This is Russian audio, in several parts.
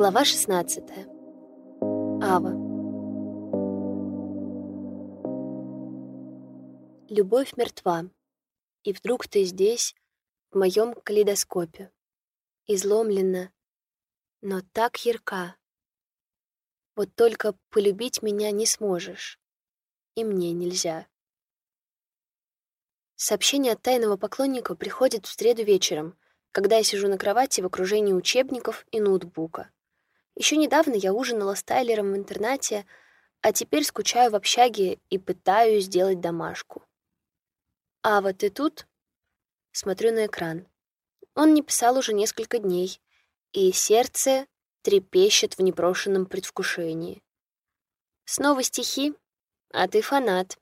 Глава 16. Ава. Любовь мертва, и вдруг ты здесь, в моем калейдоскопе, изломлена, но так ярка. Вот только полюбить меня не сможешь, и мне нельзя. Сообщение от тайного поклонника приходит в среду вечером, когда я сижу на кровати в окружении учебников и ноутбука. Еще недавно я ужинала с Тайлером в интернате, а теперь скучаю в общаге и пытаюсь сделать домашку. «Ава, ты тут?» Смотрю на экран. Он не писал уже несколько дней, и сердце трепещет в непрошенном предвкушении. «Снова стихи? А ты фанат.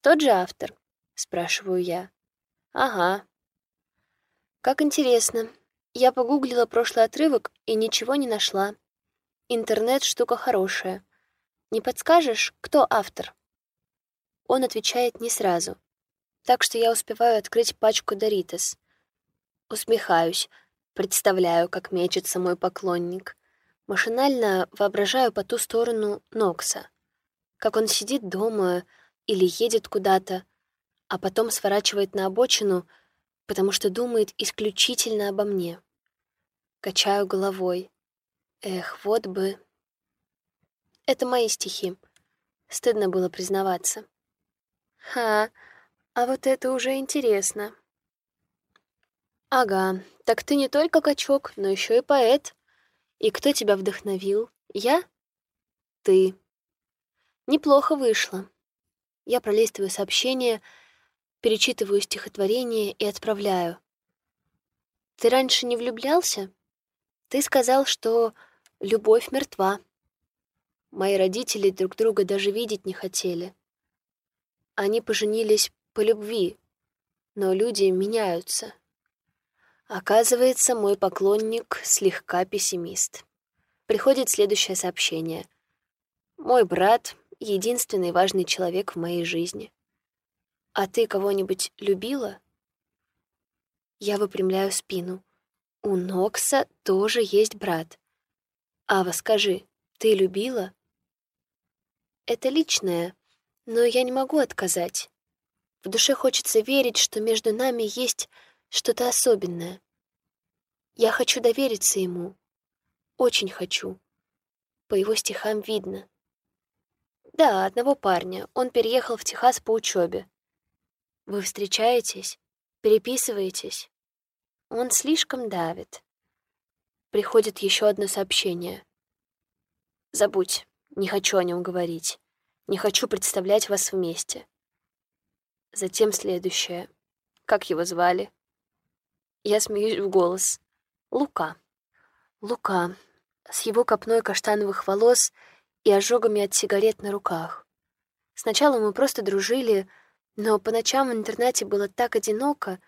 Тот же автор?» — спрашиваю я. «Ага». «Как интересно. Я погуглила прошлый отрывок и ничего не нашла. Интернет — штука хорошая. Не подскажешь, кто автор?» Он отвечает не сразу, так что я успеваю открыть пачку Доритас. Усмехаюсь, представляю, как мечется мой поклонник. Машинально воображаю по ту сторону Нокса, как он сидит дома или едет куда-то, а потом сворачивает на обочину, потому что думает исключительно обо мне. Качаю головой. Эх, вот бы... Это мои стихи. Стыдно было признаваться. Ха, а вот это уже интересно. Ага, так ты не только качок, но еще и поэт. И кто тебя вдохновил? Я? Ты. Неплохо вышло. Я пролистываю сообщение, перечитываю стихотворение и отправляю. Ты раньше не влюблялся? Ты сказал, что Любовь мертва. Мои родители друг друга даже видеть не хотели. Они поженились по любви, но люди меняются. Оказывается, мой поклонник слегка пессимист. Приходит следующее сообщение. Мой брат — единственный важный человек в моей жизни. А ты кого-нибудь любила? Я выпрямляю спину. У Нокса тоже есть брат. Ава, скажи, ты любила? Это личное, но я не могу отказать. В душе хочется верить, что между нами есть что-то особенное. Я хочу довериться ему. Очень хочу. По его стихам видно. Да, одного парня. Он переехал в Техас по учебе. Вы встречаетесь? Переписываетесь? Он слишком давит. Приходит еще одно сообщение. «Забудь, не хочу о нем говорить. Не хочу представлять вас вместе». Затем следующее. Как его звали? Я смеюсь в голос. Лука. Лука. С его копной каштановых волос и ожогами от сигарет на руках. Сначала мы просто дружили, но по ночам в интернате было так одиноко,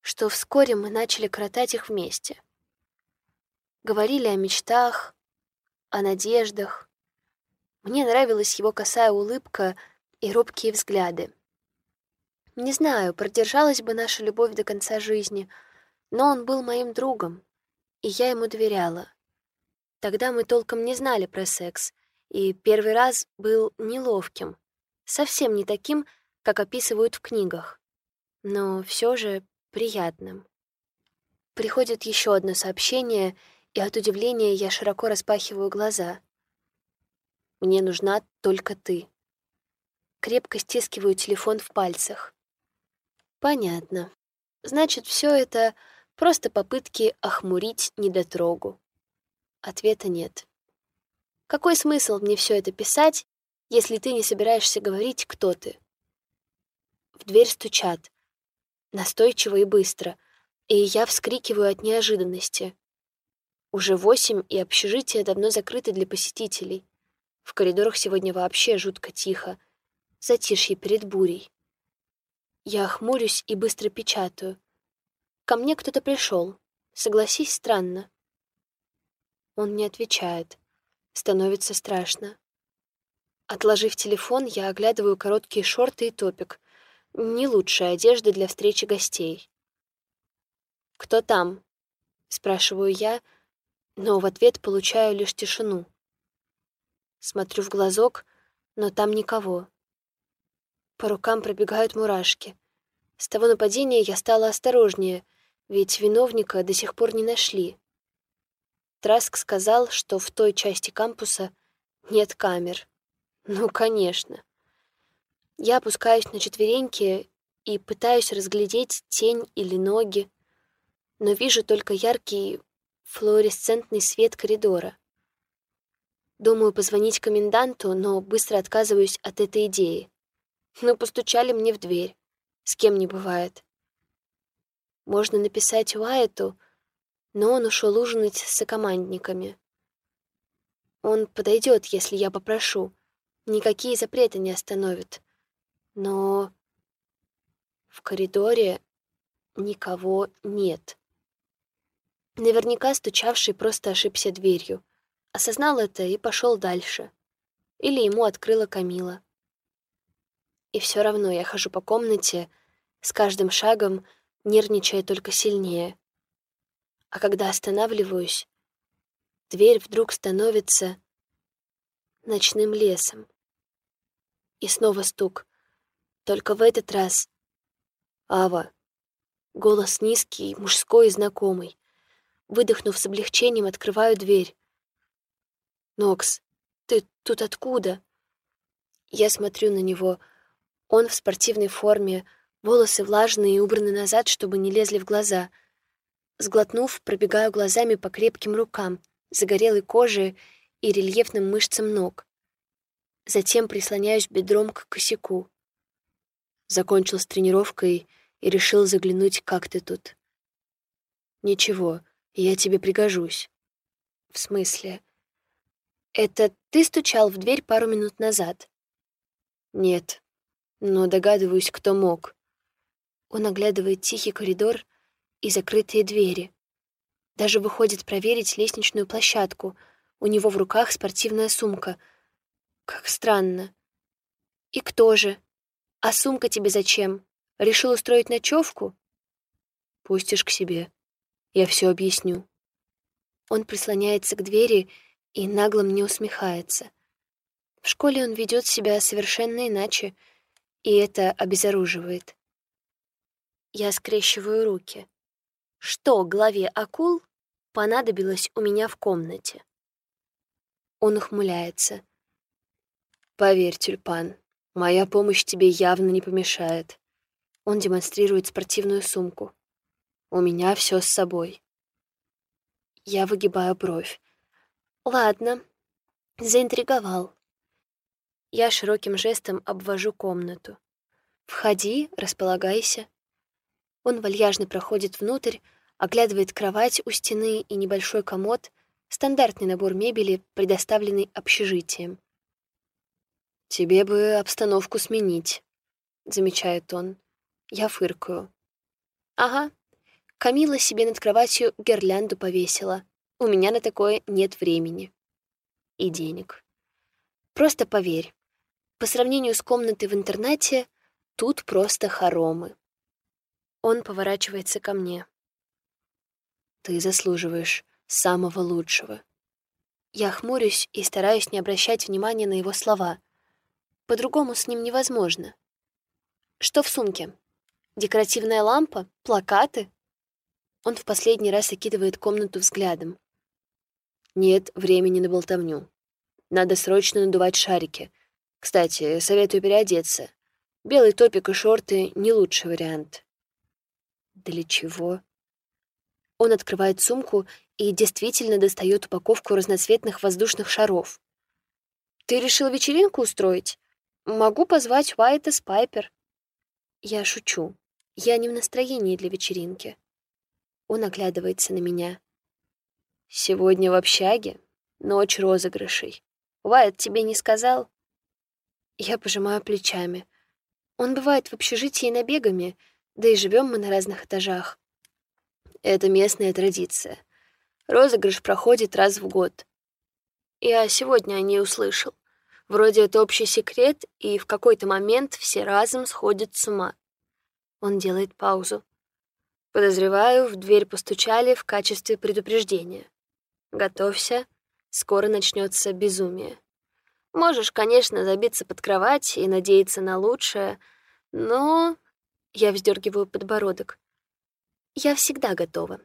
что вскоре мы начали коротать их вместе. Говорили о мечтах, о надеждах. Мне нравилась его косая улыбка и робкие взгляды. Не знаю, продержалась бы наша любовь до конца жизни, но он был моим другом, и я ему доверяла. Тогда мы толком не знали про секс, и первый раз был неловким, совсем не таким, как описывают в книгах, но все же приятным. Приходит еще одно сообщение — и от удивления я широко распахиваю глаза. Мне нужна только ты. Крепко стискиваю телефон в пальцах. Понятно. Значит, все это просто попытки охмурить недотрогу. Ответа нет. Какой смысл мне все это писать, если ты не собираешься говорить, кто ты? В дверь стучат. Настойчиво и быстро, и я вскрикиваю от неожиданности. Уже восемь, и общежитие давно закрыто для посетителей. В коридорах сегодня вообще жутко тихо. Затишье перед бурей. Я хмурюсь и быстро печатаю. Ко мне кто-то пришел. Согласись, странно. Он не отвечает. Становится страшно. Отложив телефон, я оглядываю короткие шорты и топик. Не лучшая одежда для встречи гостей. «Кто там?» — спрашиваю я, — но в ответ получаю лишь тишину. Смотрю в глазок, но там никого. По рукам пробегают мурашки. С того нападения я стала осторожнее, ведь виновника до сих пор не нашли. Траск сказал, что в той части кампуса нет камер. Ну, конечно. Я опускаюсь на четвереньки и пытаюсь разглядеть тень или ноги, но вижу только яркий флуоресцентный свет коридора. Думаю позвонить коменданту, но быстро отказываюсь от этой идеи. Ну, постучали мне в дверь. С кем не бывает. Можно написать Уайту, но он ушел ужинать с сокомандниками. Он подойдет, если я попрошу. Никакие запреты не остановят. Но в коридоре никого нет. Наверняка стучавший просто ошибся дверью. Осознал это и пошел дальше. Или ему открыла Камила. И все равно я хожу по комнате, с каждым шагом нервничая только сильнее. А когда останавливаюсь, дверь вдруг становится ночным лесом. И снова стук. Только в этот раз «Ава!» Голос низкий, мужской и знакомый. Выдохнув с облегчением, открываю дверь. «Нокс, ты тут откуда?» Я смотрю на него. Он в спортивной форме, волосы влажные и убраны назад, чтобы не лезли в глаза. Сглотнув, пробегаю глазами по крепким рукам, загорелой коже и рельефным мышцам ног. Затем прислоняюсь бедром к косяку. Закончил с тренировкой и решил заглянуть, как ты тут. Ничего, я тебе пригожусь. В смысле? Это ты стучал в дверь пару минут назад? Нет, но догадываюсь, кто мог. Он оглядывает тихий коридор и закрытые двери. Даже выходит проверить лестничную площадку. У него в руках спортивная сумка. Как странно. И кто же? А сумка тебе зачем? Решил устроить ночевку? Пустишь к себе. Я все объясню. Он прислоняется к двери и нагло мне усмехается. В школе он ведет себя совершенно иначе, и это обезоруживает. Я скрещиваю руки. Что главе акул понадобилось у меня в комнате? Он ухмыляется. Поверь, тюльпан, Моя помощь тебе явно не помешает. Он демонстрирует спортивную сумку. У меня все с собой. Я выгибаю бровь. Ладно, заинтриговал. Я широким жестом обвожу комнату. Входи, располагайся. Он вальяжно проходит внутрь, оглядывает кровать у стены и небольшой комод, стандартный набор мебели, предоставленный общежитием. «Тебе бы обстановку сменить», — замечает он. Я фыркаю. «Ага. Камила себе над кроватью гирлянду повесила. У меня на такое нет времени. И денег. Просто поверь, по сравнению с комнатой в интернате, тут просто хоромы». Он поворачивается ко мне. «Ты заслуживаешь самого лучшего». Я хмурюсь и стараюсь не обращать внимания на его слова — по-другому с ним невозможно. Что в сумке? Декоративная лампа? Плакаты? Он в последний раз окидывает комнату взглядом. Нет времени на болтовню. Надо срочно надувать шарики. Кстати, советую переодеться. Белый топик и шорты — не лучший вариант. Для чего? Он открывает сумку и действительно достает упаковку разноцветных воздушных шаров. «Ты решил вечеринку устроить? Могу позвать Уайта с Пайпер. Я шучу. Я не в настроении для вечеринки. Он оглядывается на меня. Сегодня в общаге ночь розыгрышей. Уайт тебе не сказал? Я пожимаю плечами. Он бывает в общежитии набегами, да и живем мы на разных этажах. Это местная традиция. Розыгрыш проходит раз в год. Я сегодня о ней услышал. Вроде это общий секрет, и в какой-то момент все разом сходят с ума. Он делает паузу. Подозреваю, в дверь постучали в качестве предупреждения. Готовься, скоро начнется безумие. Можешь, конечно, забиться под кровать и надеяться на лучшее, но... Я вздергиваю подбородок. Я всегда готова.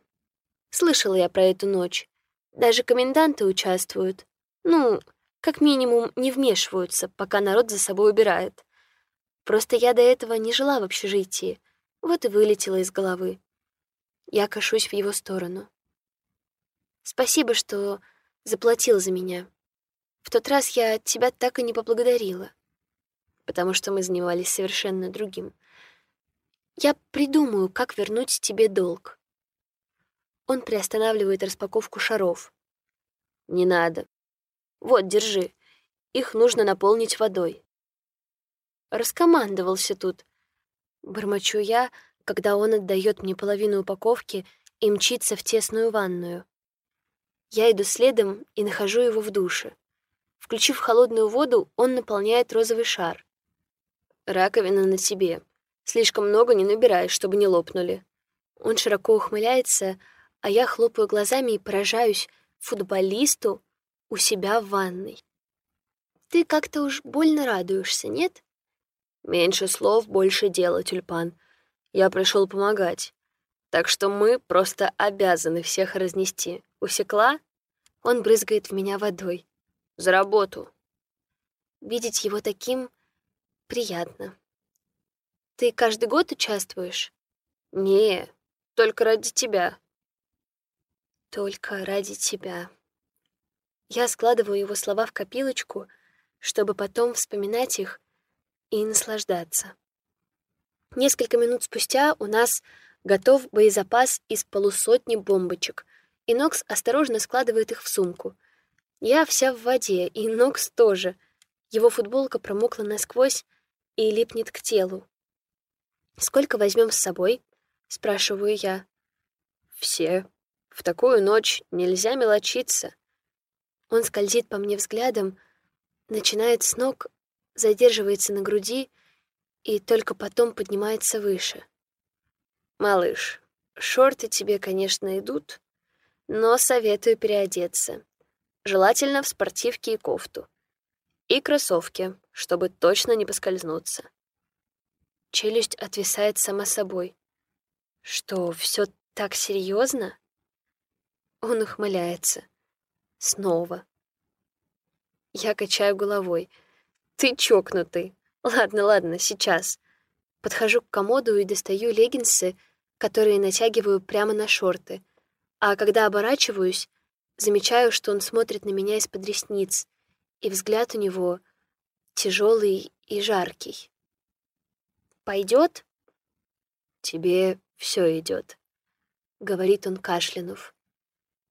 Слышала я про эту ночь. Даже коменданты участвуют. Ну, как минимум, не вмешиваются, пока народ за собой убирает. Просто я до этого не жила в общежитии, вот и вылетела из головы. Я кашусь в его сторону. Спасибо, что заплатил за меня. В тот раз я тебя так и не поблагодарила, потому что мы занимались совершенно другим. Я придумаю, как вернуть тебе долг. Он приостанавливает распаковку шаров. Не надо. Вот, держи. Их нужно наполнить водой. Раскомандовался тут. Бормочу я, когда он отдает мне половину упаковки и мчится в тесную ванную. Я иду следом и нахожу его в душе. Включив холодную воду, он наполняет розовый шар. Раковина на тебе. Слишком много не набираешь, чтобы не лопнули. Он широко ухмыляется, а я хлопаю глазами и поражаюсь футболисту у себя в ванной. Ты как-то уж больно радуешься, нет? Меньше слов, больше дела, тюльпан. Я пришел помогать. Так что мы просто обязаны всех разнести. Усекла? Он брызгает в меня водой. За работу. Видеть его таким приятно. Ты каждый год участвуешь? Не, только ради тебя. Только ради тебя. Я складываю его слова в копилочку, чтобы потом вспоминать их и наслаждаться. Несколько минут спустя у нас готов боезапас из полусотни бомбочек, и Нокс осторожно складывает их в сумку — я вся в воде, и Нокс тоже. Его футболка промокла насквозь и липнет к телу. «Сколько возьмем с собой?» — спрашиваю я. «Все. В такую ночь нельзя мелочиться». Он скользит по мне взглядом, начинает с ног, задерживается на груди и только потом поднимается выше. «Малыш, шорты тебе, конечно, идут, но советую переодеться. Желательно в спортивке и кофту. И кроссовки, чтобы точно не поскользнуться. Челюсть отвисает сама собой. Что, все так серьезно? Он ухмыляется. Снова. Я качаю головой. Ты чокнутый. Ладно, ладно, сейчас. Подхожу к комоду и достаю леггинсы, которые натягиваю прямо на шорты. А когда оборачиваюсь, Замечаю, что он смотрит на меня из-под ресниц, и взгляд у него тяжелый и жаркий. Пойдет? Тебе все идет, говорит он, кашлянув.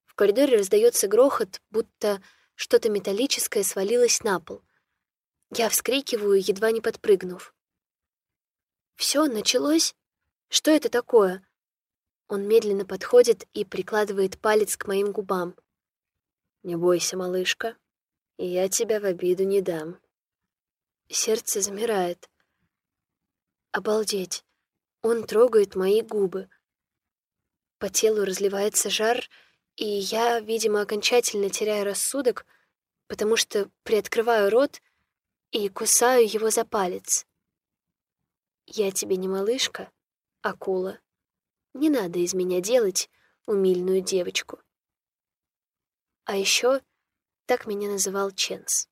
В коридоре раздается грохот, будто что-то металлическое свалилось на пол. Я вскрикиваю, едва не подпрыгнув. Все началось? Что это такое? Он медленно подходит и прикладывает палец к моим губам. Не бойся, малышка, я тебя в обиду не дам. Сердце замирает. Обалдеть. Он трогает мои губы. По телу разливается жар, и я, видимо, окончательно теряю рассудок, потому что приоткрываю рот и кусаю его за палец. Я тебе не малышка, акула. Не надо из меня делать умильную девочку. А еще так меня называл Ченс.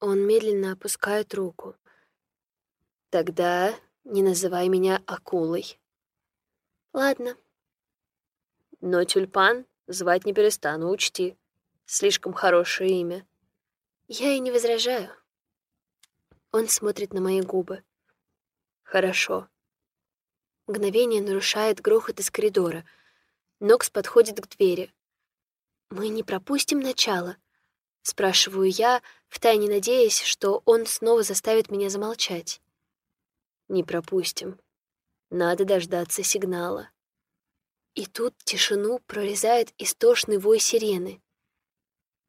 Он медленно опускает руку. Тогда не называй меня акулой. Ладно. Но тюльпан звать не перестану, учти. Слишком хорошее имя. Я и не возражаю. Он смотрит на мои губы. Хорошо. Мгновение нарушает грохот из коридора. Нокс подходит к двери. «Мы не пропустим начало?» — спрашиваю я, втайне надеясь, что он снова заставит меня замолчать. «Не пропустим. Надо дождаться сигнала». И тут тишину прорезает истошный вой сирены.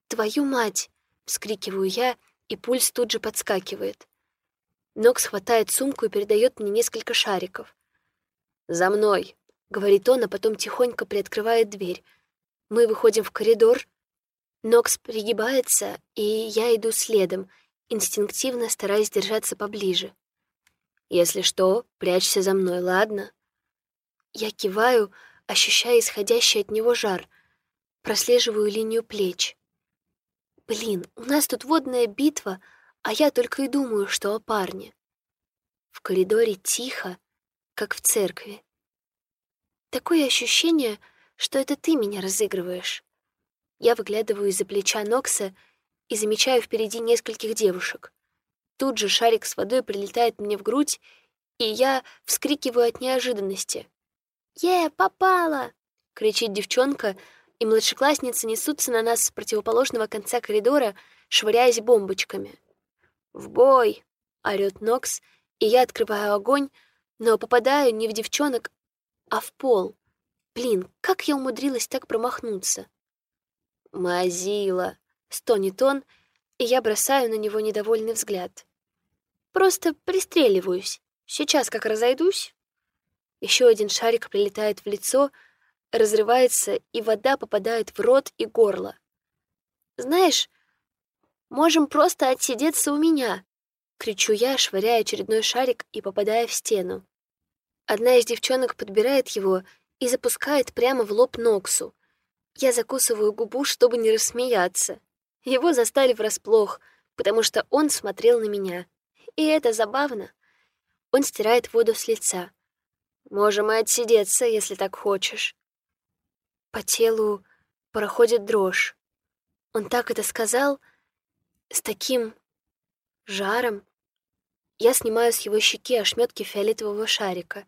«Твою мать!» — вскрикиваю я, и пульс тут же подскакивает. Нокс хватает сумку и передает мне несколько шариков. «За мной!» — говорит он, а потом тихонько приоткрывает дверь — Мы выходим в коридор. Нокс пригибается, и я иду следом, инстинктивно стараясь держаться поближе. «Если что, прячься за мной, ладно?» Я киваю, ощущая исходящий от него жар, прослеживаю линию плеч. Блин, у нас тут водная битва, а я только и думаю, что о парне. В коридоре тихо, как в церкви. Такое ощущение, что это ты меня разыгрываешь. Я выглядываю из-за плеча Нокса и замечаю впереди нескольких девушек. Тут же шарик с водой прилетает мне в грудь, и я вскрикиваю от неожиданности. «Е, попала!» — кричит девчонка, и младшеклассницы несутся на нас с противоположного конца коридора, швыряясь бомбочками. «В бой!» — орёт Нокс, и я открываю огонь, но попадаю не в девчонок, а в пол. Блин, как я умудрилась так промахнуться? «Мазила!» — стонет он, и я бросаю на него недовольный взгляд. «Просто пристреливаюсь. Сейчас как разойдусь». Еще один шарик прилетает в лицо, разрывается, и вода попадает в рот и горло. «Знаешь, можем просто отсидеться у меня!» — кричу я, швыряя очередной шарик и попадая в стену. Одна из девчонок подбирает его и запускает прямо в лоб Ноксу. Я закусываю губу, чтобы не рассмеяться. Его застали врасплох, потому что он смотрел на меня. И это забавно. Он стирает воду с лица. Можем и отсидеться, если так хочешь. По телу проходит дрожь. Он так это сказал, с таким жаром. Я снимаю с его щеки ошметки фиолетового шарика.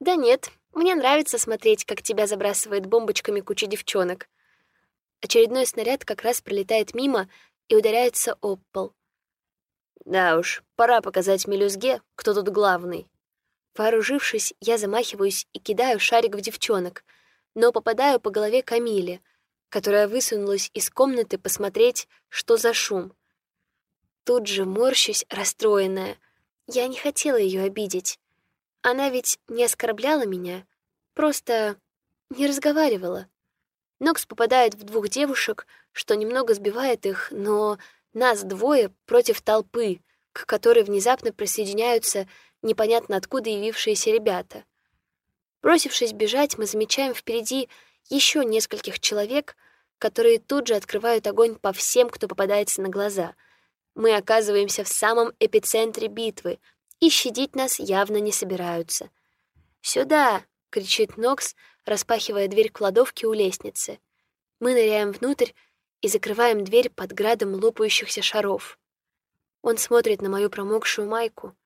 Да нет, мне нравится смотреть, как тебя забрасывает бомбочками куча девчонок. Очередной снаряд как раз пролетает мимо и ударяется об пол. Да уж, пора показать мелюзге, кто тут главный. Вооружившись, я замахиваюсь и кидаю шарик в девчонок, но попадаю по голове Камиле, которая высунулась из комнаты посмотреть, что за шум. Тут же морщусь, расстроенная. Я не хотела ее обидеть. Она ведь не оскорбляла меня, просто не разговаривала. Нокс попадает в двух девушек, что немного сбивает их, но нас двое против толпы, к которой внезапно присоединяются непонятно откуда явившиеся ребята. Бросившись бежать, мы замечаем впереди еще нескольких человек, которые тут же открывают огонь по всем, кто попадается на глаза. Мы оказываемся в самом эпицентре битвы, и щадить нас явно не собираются. «Сюда!» — кричит Нокс, распахивая дверь кладовки у лестницы. Мы ныряем внутрь и закрываем дверь под градом лопающихся шаров. Он смотрит на мою промокшую майку.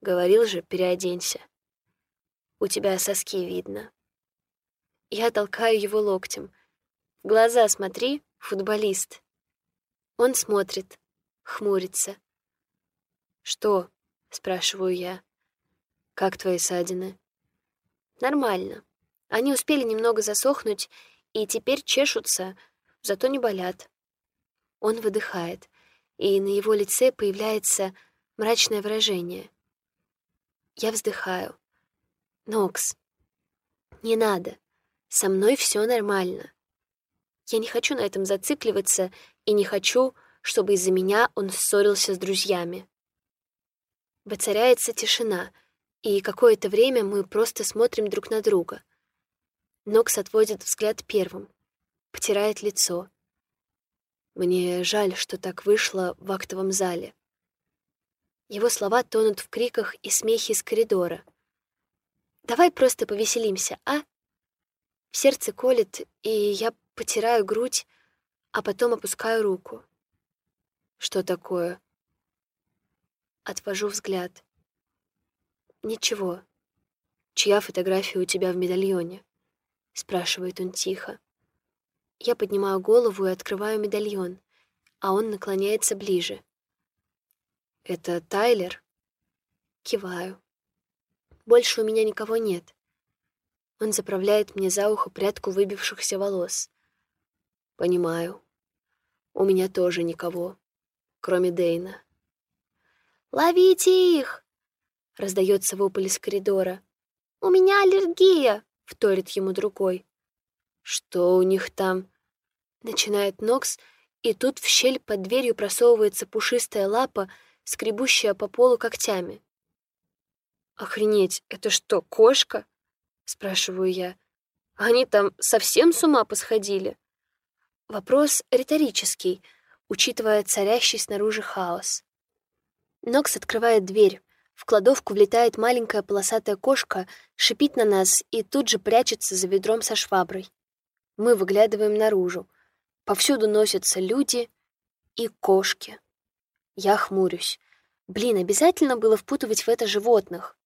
Говорил же, переоденься. У тебя соски видно. Я толкаю его локтем. Глаза смотри, футболист. Он смотрит, хмурится. Что? спрашиваю я. Как твои ссадины? Нормально. Они успели немного засохнуть и теперь чешутся, зато не болят. Он выдыхает, и на его лице появляется мрачное выражение. Я вздыхаю. Нокс, не надо. Со мной все нормально. Я не хочу на этом зацикливаться и не хочу, чтобы из-за меня он ссорился с друзьями. Воцаряется тишина, и какое-то время мы просто смотрим друг на друга. Нокс отводит взгляд первым, потирает лицо. Мне жаль, что так вышло в актовом зале. Его слова тонут в криках и смехе из коридора. «Давай просто повеселимся, а?» В сердце колет, и я потираю грудь, а потом опускаю руку. «Что такое?» Отвожу взгляд. «Ничего. Чья фотография у тебя в медальоне?» — спрашивает он тихо. Я поднимаю голову и открываю медальон, а он наклоняется ближе. «Это Тайлер?» Киваю. Больше у меня никого нет. Он заправляет мне за ухо прядку выбившихся волос. Понимаю. У меня тоже никого, кроме Дейна. «Ловите их!» — раздается вопль из коридора. «У меня аллергия!» — вторит ему другой. «Что у них там?» — начинает Нокс, и тут в щель под дверью просовывается пушистая лапа, скребущая по полу когтями. «Охренеть, это что, кошка?» — спрашиваю я. «Они там совсем с ума посходили?» Вопрос риторический, учитывая царящий снаружи хаос. Нокс открывает дверь. В кладовку влетает маленькая полосатая кошка, шипит на нас и тут же прячется за ведром со шваброй. Мы выглядываем наружу. Повсюду носятся люди и кошки. Я хмурюсь. Блин, обязательно было впутывать в это животных.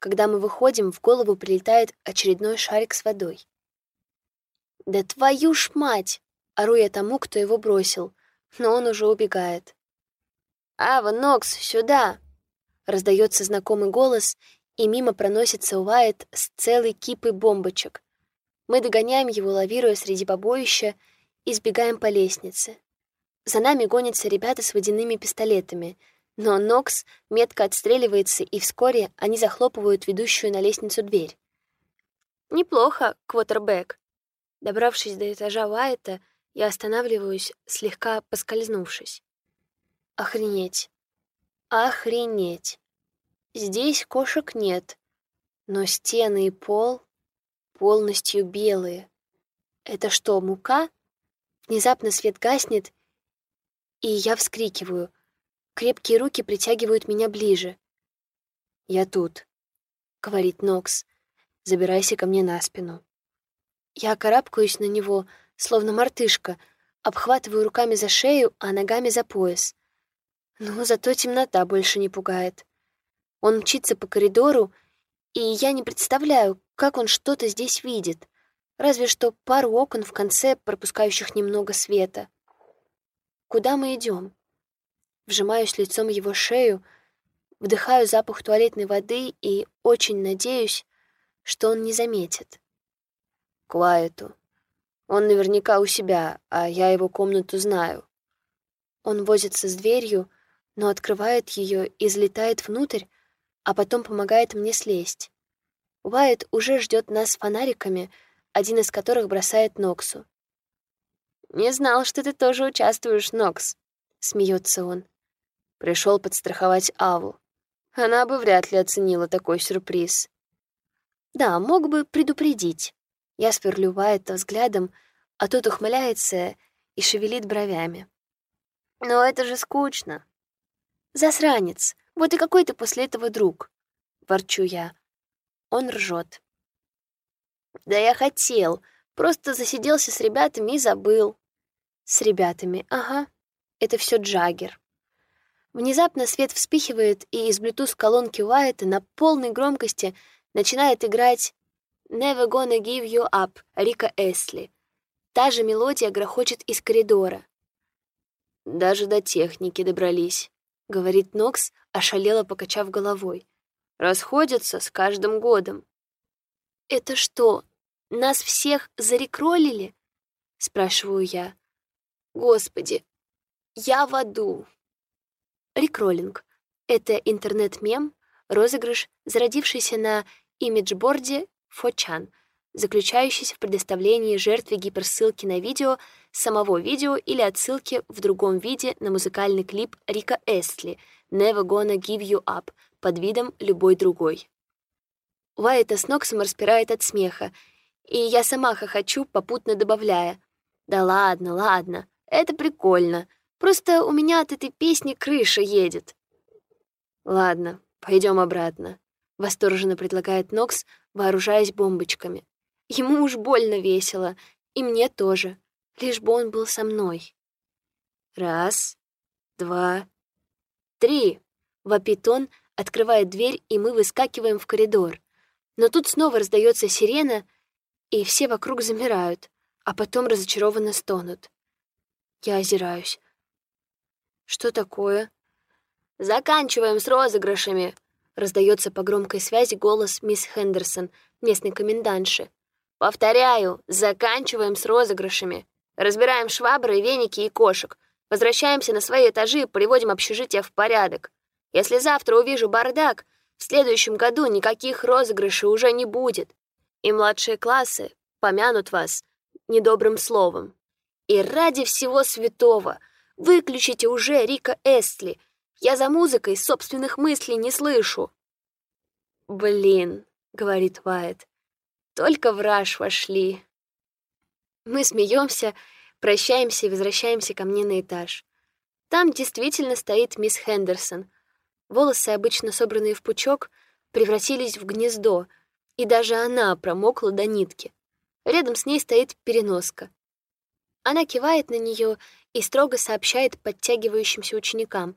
Когда мы выходим, в голову прилетает очередной шарик с водой. «Да твою ж мать!» — ору я тому, кто его бросил, но он уже убегает. «Ава, Нокс, сюда!» — раздается знакомый голос, и мимо проносится Уайт с целой кипой бомбочек. Мы догоняем его, лавируя среди побоища, и сбегаем по лестнице. За нами гонятся ребята с водяными пистолетами — но Нокс метко отстреливается, и вскоре они захлопывают ведущую на лестницу дверь. Неплохо, квотербек. Добравшись до этажа Уайта, я останавливаюсь, слегка поскользнувшись. Охренеть. Охренеть. Здесь кошек нет, но стены и пол полностью белые. Это что, мука? Внезапно свет гаснет, и я вскрикиваю — Крепкие руки притягивают меня ближе. «Я тут», — говорит Нокс. «Забирайся ко мне на спину». Я карабкаюсь на него, словно мартышка, обхватываю руками за шею, а ногами за пояс. Но зато темнота больше не пугает. Он мчится по коридору, и я не представляю, как он что-то здесь видит, разве что пару окон в конце, пропускающих немного света. Куда мы идем? Вжимаюсь лицом в его шею, вдыхаю запах туалетной воды и очень надеюсь, что он не заметит. Куайту. Он наверняка у себя, а я его комнату знаю. Он возится с дверью, но открывает ее и взлетает внутрь, а потом помогает мне слезть. Уайт уже ждет нас фонариками, один из которых бросает Ноксу. «Не знал, что ты тоже участвуешь, Нокс», — смеется он. Пришел подстраховать Аву. Она бы вряд ли оценила такой сюрприз. Да, мог бы предупредить. Я сверлю Вайта взглядом, а тот ухмыляется и шевелит бровями. Но это же скучно. Засранец. Вот и какой ты после этого друг. Ворчу я. Он ржет. Да я хотел. Просто засиделся с ребятами и забыл. С ребятами, ага. Это все Джаггер. Внезапно свет вспыхивает, и из Bluetooth-колонки Уайта на полной громкости начинает играть «Never Gonna Give You Up» Рика Эсли. Та же мелодия грохочет из коридора. «Даже до техники добрались», — говорит Нокс, ошалело покачав головой. «Расходятся с каждым годом». «Это что, нас всех зарекролили?» — спрашиваю я. «Господи, я в аду». Рекроллинг — это интернет-мем, розыгрыш, зародившийся на имиджборде Фочан, заключающийся в предоставлении жертве гиперссылки на видео, самого видео или отсылки в другом виде на музыкальный клип Рика Эстли «Never Gonna Give You Up» под видом любой другой. Уайта с Ноксом распирает от смеха, и я сама хохочу, попутно добавляя «Да ладно, ладно, это прикольно», Просто у меня от этой песни крыша едет. Ладно, пойдем обратно, восторженно предлагает Нокс, вооружаясь бомбочками. Ему уж больно весело, и мне тоже, лишь бы он был со мной. Раз, два, три. Вопит он, открывает дверь, и мы выскакиваем в коридор. Но тут снова раздается сирена, и все вокруг замирают, а потом разочарованно стонут. Я озираюсь. «Что такое?» «Заканчиваем с розыгрышами!» Раздается по громкой связи голос мисс Хендерсон, местной комендантши. «Повторяю, заканчиваем с розыгрышами. Разбираем швабры, веники и кошек. Возвращаемся на свои этажи и приводим общежитие в порядок. Если завтра увижу бардак, в следующем году никаких розыгрышей уже не будет. И младшие классы помянут вас недобрым словом. И ради всего святого, выключите уже Рика Эстли. Я за музыкой собственных мыслей не слышу. Блин, говорит Вайт, только в раж вошли. Мы смеемся, прощаемся и возвращаемся ко мне на этаж. Там действительно стоит мисс Хендерсон. Волосы, обычно собранные в пучок, превратились в гнездо, и даже она промокла до нитки. Рядом с ней стоит переноска. Она кивает на нее и строго сообщает подтягивающимся ученикам.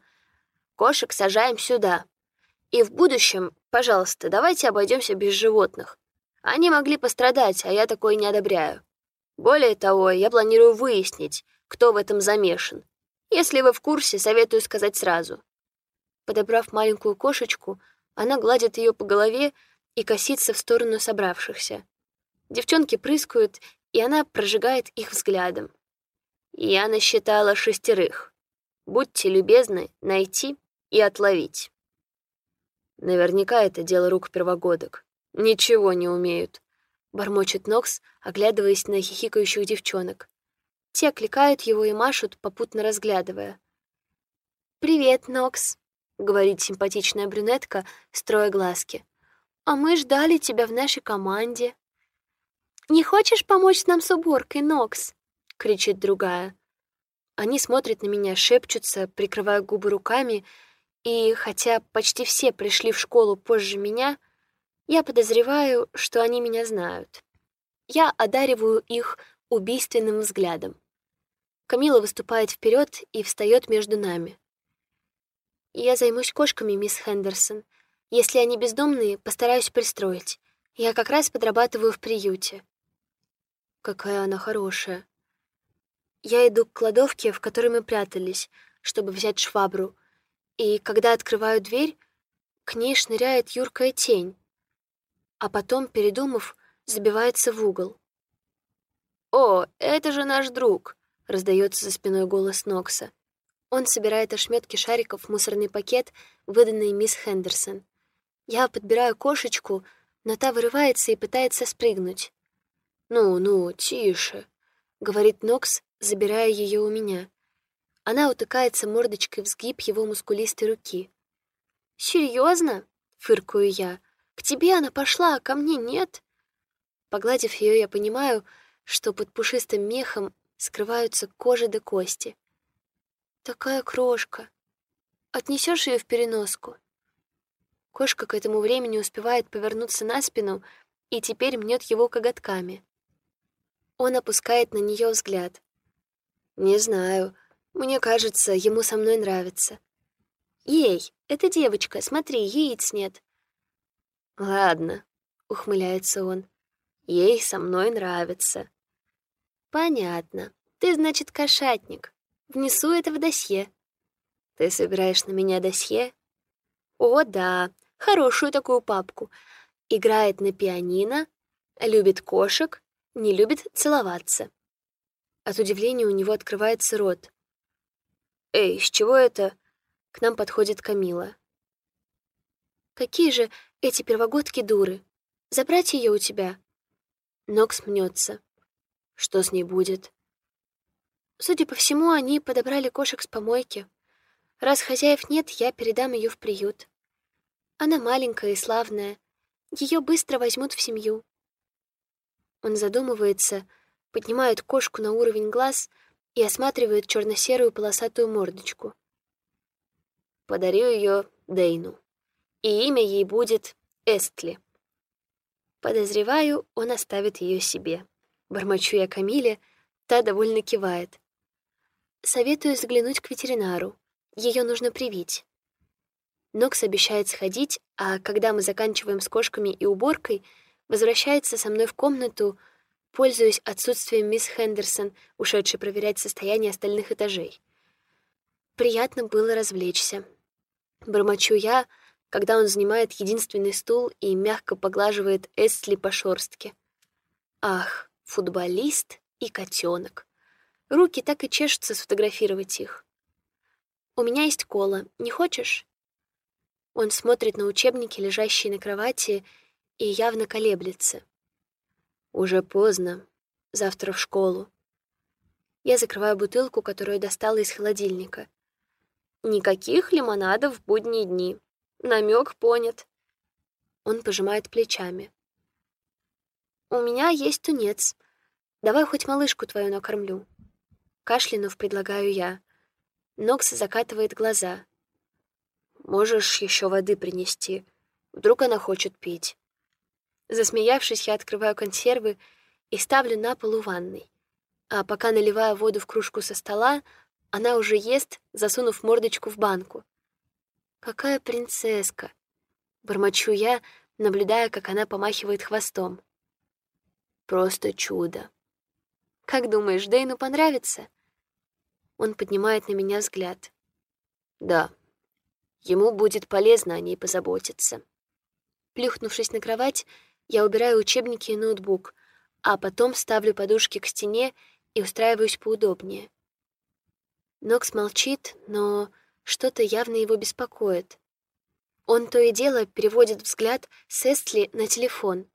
«Кошек сажаем сюда. И в будущем, пожалуйста, давайте обойдемся без животных. Они могли пострадать, а я такое не одобряю. Более того, я планирую выяснить, кто в этом замешан. Если вы в курсе, советую сказать сразу». Подобрав маленькую кошечку, она гладит ее по голове и косится в сторону собравшихся. Девчонки прыскают, и она прожигает их взглядом. Я насчитала шестерых. Будьте любезны найти и отловить. Наверняка это дело рук первогодок. Ничего не умеют. Бормочет Нокс, оглядываясь на хихикающих девчонок. Те окликают его и машут, попутно разглядывая. «Привет, Нокс», — говорит симпатичная брюнетка, строя глазки. «А мы ждали тебя в нашей команде». «Не хочешь помочь нам с уборкой, Нокс?» — кричит другая. Они смотрят на меня, шепчутся, прикрывая губы руками, и хотя почти все пришли в школу позже меня, я подозреваю, что они меня знают. Я одариваю их убийственным взглядом. Камила выступает вперед и встает между нами. «Я займусь кошками, мисс Хендерсон. Если они бездомные, постараюсь пристроить. Я как раз подрабатываю в приюте. Какая она хорошая. Я иду к кладовке, в которой мы прятались, чтобы взять швабру, и когда открываю дверь, к ней шныряет юркая тень, а потом, передумав, забивается в угол. «О, это же наш друг!» — раздается за спиной голос Нокса. Он собирает ошметки шариков в мусорный пакет, выданный мисс Хендерсон. Я подбираю кошечку, но та вырывается и пытается спрыгнуть. «Ну-ну, тише», — говорит Нокс, забирая ее у меня. Она утыкается мордочкой в сгиб его мускулистой руки. «Серьезно?» — фыркую я. «К тебе она пошла, а ко мне нет?» Погладив ее, я понимаю, что под пушистым мехом скрываются кожа до кости. «Такая крошка. Отнесешь ее в переноску?» Кошка к этому времени успевает повернуться на спину и теперь мнет его коготками. Он опускает на нее взгляд. «Не знаю. Мне кажется, ему со мной нравится». «Ей, это девочка, смотри, яиц нет». «Ладно», — ухмыляется он. «Ей со мной нравится». «Понятно. Ты, значит, кошатник. Внесу это в досье». «Ты собираешь на меня досье?» «О, да. Хорошую такую папку. Играет на пианино, любит кошек, не любит целоваться. От удивления у него открывается рот. «Эй, с чего это?» К нам подходит Камила. «Какие же эти первогодки дуры? Забрать ее у тебя?» Нокс мнется. Что с ней будет? Судя по всему, они подобрали кошек с помойки. Раз хозяев нет, я передам ее в приют. Она маленькая и славная. Ее быстро возьмут в семью. Он задумывается, поднимает кошку на уровень глаз и осматривает черно-серую полосатую мордочку. Подарю ее Дейну, и имя ей будет Эстли. Подозреваю, он оставит ее себе. Бормочу я Камиле, та довольно кивает. Советую заглянуть к ветеринару. Ее нужно привить. Нокс обещает сходить, а когда мы заканчиваем с кошками и уборкой — возвращается со мной в комнату, пользуясь отсутствием мисс Хендерсон, ушедшей проверять состояние остальных этажей. Приятно было развлечься. Бормочу я, когда он занимает единственный стул и мягко поглаживает Эстли по шорстке. Ах, футболист и котенок. Руки так и чешутся сфотографировать их. «У меня есть кола. Не хочешь?» Он смотрит на учебники, лежащие на кровати, и явно колеблется. «Уже поздно. завтра в школу. Я закрываю бутылку, которую достала из холодильника. Никаких лимонадов в будние дни. Намек понят. Он пожимает плечами. У меня есть тунец. Давай хоть малышку твою накормлю. Кашлянув предлагаю я. Нокс закатывает глаза. Можешь еще воды принести. Вдруг она хочет пить. Засмеявшись, я открываю консервы и ставлю на пол у ванной. А пока наливаю воду в кружку со стола, она уже ест, засунув мордочку в банку. «Какая принцесска!» — бормочу я, наблюдая, как она помахивает хвостом. «Просто чудо!» «Как думаешь, Дэйну понравится?» Он поднимает на меня взгляд. «Да, ему будет полезно о ней позаботиться». Плюхнувшись на кровать, я убираю учебники и ноутбук, а потом ставлю подушки к стене и устраиваюсь поудобнее. Нокс молчит, но что-то явно его беспокоит. Он то и дело переводит взгляд с Эстли на телефон,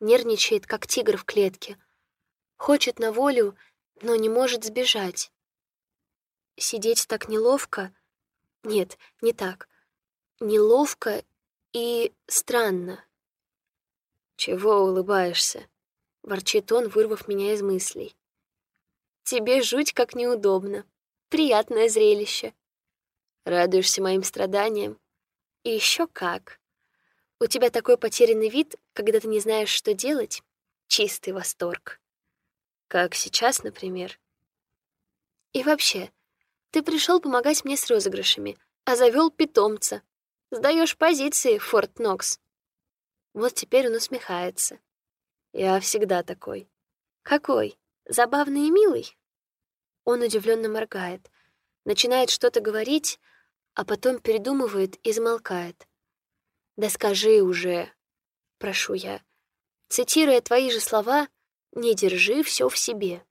нервничает, как тигр в клетке, хочет на волю, но не может сбежать. Сидеть так неловко? Нет, не так. Неловко и странно. «Чего улыбаешься?» — ворчит он, вырвав меня из мыслей. «Тебе жуть как неудобно. Приятное зрелище. Радуешься моим страданиям? И еще как. У тебя такой потерянный вид, когда ты не знаешь, что делать. Чистый восторг. Как сейчас, например. И вообще, ты пришел помогать мне с розыгрышами, а завел питомца. Сдаешь позиции, Форт Нокс. Вот теперь он усмехается. Я всегда такой. Какой? Забавный и милый? Он удивленно моргает, начинает что-то говорить, а потом передумывает и замолкает. «Да скажи уже!» — прошу я. Цитируя твои же слова, «Не держи все в себе».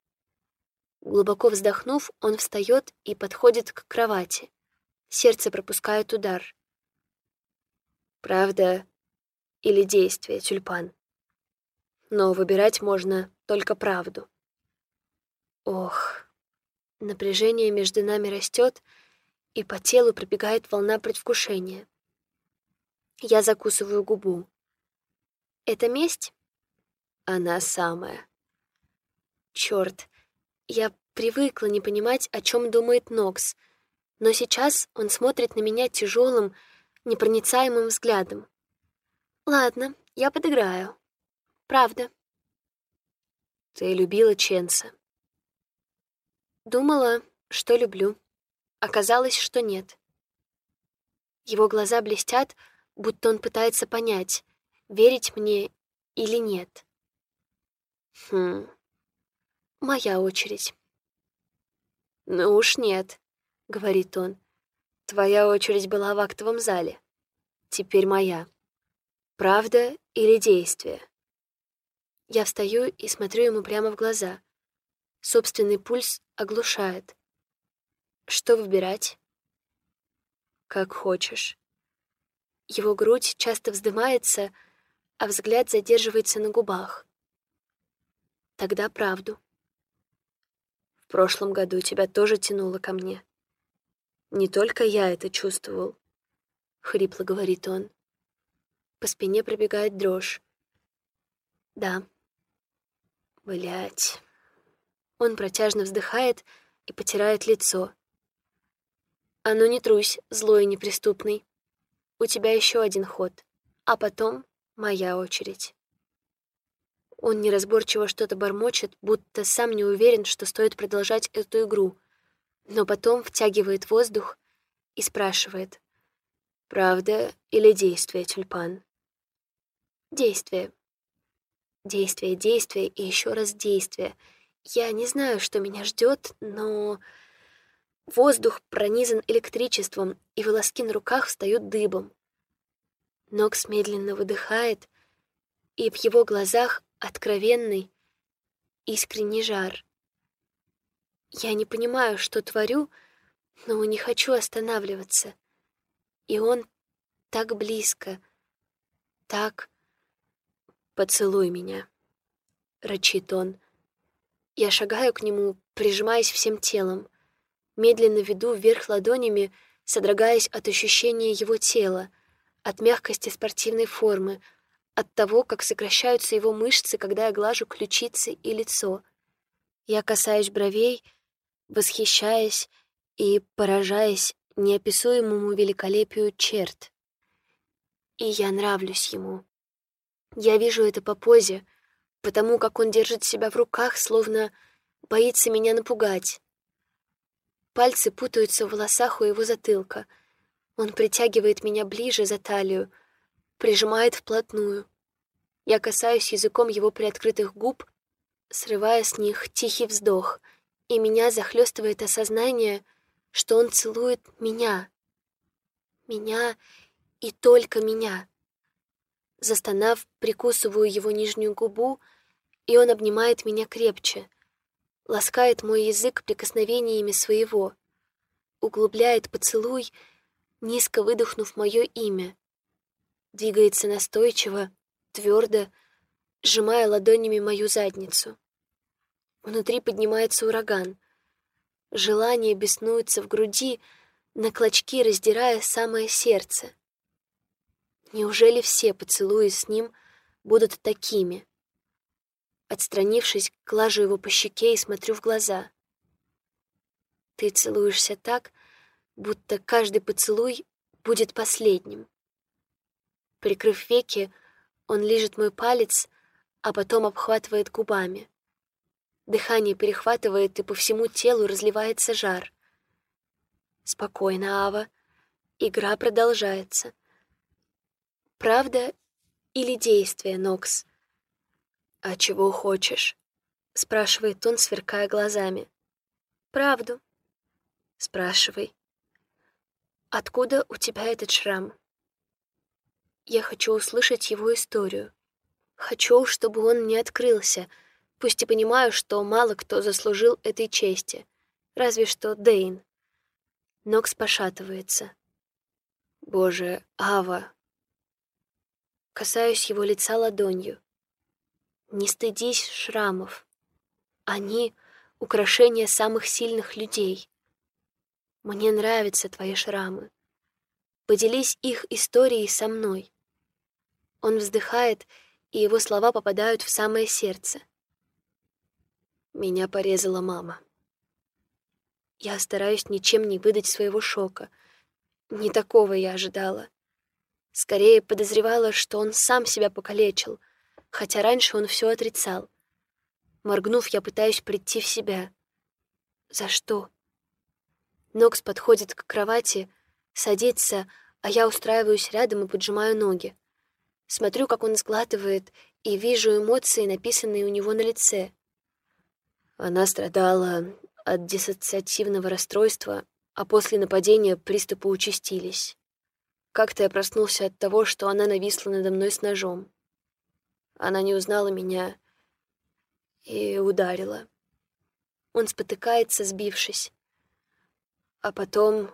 Глубоко вздохнув, он встает и подходит к кровати. Сердце пропускает удар. Правда, или действие, тюльпан. Но выбирать можно только правду. Ох, напряжение между нами растет, и по телу пробегает волна предвкушения. Я закусываю губу. Это месть? Она самая. Черт, я привыкла не понимать, о чем думает Нокс, но сейчас он смотрит на меня тяжелым, непроницаемым взглядом. Ладно, я подыграю. Правда. Ты любила Ченса? Думала, что люблю. Оказалось, что нет. Его глаза блестят, будто он пытается понять, верить мне или нет. Хм. Моя очередь. Ну уж нет, говорит он. Твоя очередь была в актовом зале. Теперь моя. Правда или действие? Я встаю и смотрю ему прямо в глаза. Собственный пульс оглушает. Что выбирать? Как хочешь. Его грудь часто вздымается, а взгляд задерживается на губах. Тогда правду. В прошлом году тебя тоже тянуло ко мне. Не только я это чувствовал, — хрипло говорит он. По спине пробегает дрожь. Да. Блять. Он протяжно вздыхает и потирает лицо. А ну не трусь, злой и неприступный. У тебя еще один ход, а потом моя очередь. Он неразборчиво что-то бормочет, будто сам не уверен, что стоит продолжать эту игру, но потом втягивает воздух и спрашивает, «Правда или действие, тюльпан?» Действие. Действие, действие и еще раз действие. Я не знаю, что меня ждет, но воздух пронизан электричеством, и волоски на руках встают дыбом. Нокс медленно выдыхает, и в его глазах откровенный, искренний жар. Я не понимаю, что творю, но не хочу останавливаться. И он так близко, так... «Поцелуй меня», — рычит он. Я шагаю к нему, прижимаясь всем телом. Медленно веду вверх ладонями, содрогаясь от ощущения его тела, от мягкости спортивной формы, от того, как сокращаются его мышцы, когда я глажу ключицы и лицо. Я касаюсь бровей, восхищаясь и поражаясь неописуемому великолепию черт. И я нравлюсь ему. Я вижу это по позе, потому как он держит себя в руках, словно боится меня напугать. Пальцы путаются в волосах у его затылка. Он притягивает меня ближе за талию, прижимает вплотную. Я касаюсь языком его приоткрытых губ, срывая с них тихий вздох, и меня захлестывает осознание, что он целует меня. Меня и только меня. Застонав, прикусываю его нижнюю губу, и он обнимает меня крепче — ласкает мой язык прикосновениями своего, углубляет поцелуй, низко выдохнув мое имя, двигается настойчиво, твердо, сжимая ладонями мою задницу. Внутри поднимается ураган. Желание беснуется в груди, на клочки раздирая самое сердце. Неужели все поцелуи с ним будут такими? Отстранившись, глажу его по щеке и смотрю в глаза. Ты целуешься так, будто каждый поцелуй будет последним. Прикрыв веки, он лижет мой палец, а потом обхватывает губами. Дыхание перехватывает, и по всему телу разливается жар. Спокойно, Ава. Игра продолжается. Правда или действие, Нокс? «А чего хочешь?» — спрашивает он, сверкая глазами. «Правду». «Спрашивай». «Откуда у тебя этот шрам?» Я хочу услышать его историю. Хочу, чтобы он не открылся, пусть и понимаю, что мало кто заслужил этой чести, разве что Дейн. Нокс пошатывается. «Боже, Ава!» Касаюсь его лица ладонью. Не стыдись шрамов. Они — украшение самых сильных людей. Мне нравятся твои шрамы. Поделись их историей со мной. Он вздыхает, и его слова попадают в самое сердце. Меня порезала мама. Я стараюсь ничем не выдать своего шока. Не такого я ожидала. Скорее подозревала, что он сам себя покалечил, хотя раньше он все отрицал. Моргнув, я пытаюсь прийти в себя. За что? Нокс подходит к кровати, садится, а я устраиваюсь рядом и поджимаю ноги. Смотрю, как он сглатывает, и вижу эмоции, написанные у него на лице. Она страдала от диссоциативного расстройства, а после нападения приступы участились. Как-то я проснулся от того, что она нависла надо мной с ножом. Она не узнала меня и ударила. Он спотыкается, сбившись. А потом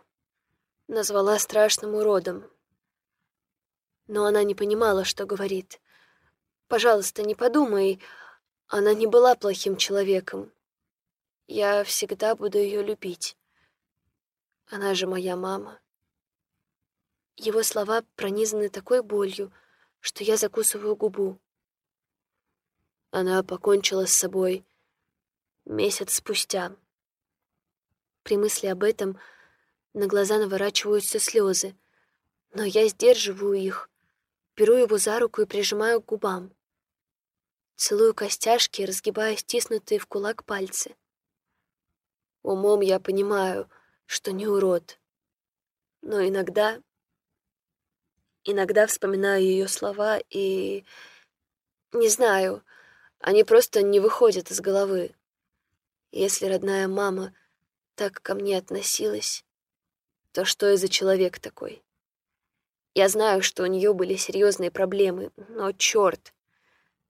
назвала страшным уродом. Но она не понимала, что говорит. «Пожалуйста, не подумай, она не была плохим человеком. Я всегда буду ее любить. Она же моя мама». Его слова пронизаны такой болью, что я закусываю губу. Она покончила с собой месяц спустя. При мысли об этом на глаза наворачиваются слезы, но я сдерживаю их, беру его за руку и прижимаю к губам. Целую костяшки, разгибая стиснутые в кулак пальцы. Умом я понимаю, что не урод, но иногда... Иногда вспоминаю ее слова и... Не знаю, они просто не выходят из головы. Если родная мама так ко мне относилась, то что я за человек такой? Я знаю, что у нее были серьезные проблемы, но черт,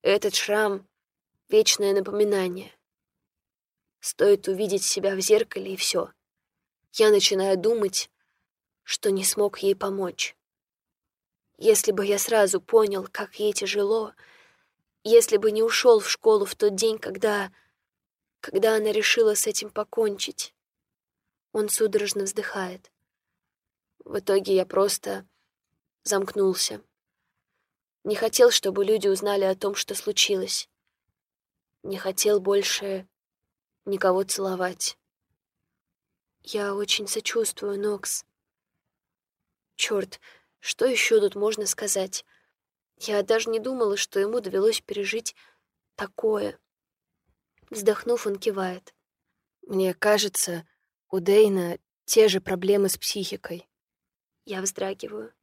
этот шрам — вечное напоминание. Стоит увидеть себя в зеркале, и все. Я начинаю думать, что не смог ей помочь. Если бы я сразу понял, как ей тяжело — если бы не ушел в школу в тот день, когда... когда она решила с этим покончить. Он судорожно вздыхает. В итоге я просто замкнулся. Не хотел, чтобы люди узнали о том, что случилось. Не хотел больше никого целовать. Я очень сочувствую, Нокс. Черт, что еще тут можно сказать? Я даже не думала, что ему довелось пережить такое. Вздохнув, он кивает. Мне кажется, у Дейна те же проблемы с психикой. Я вздрагиваю.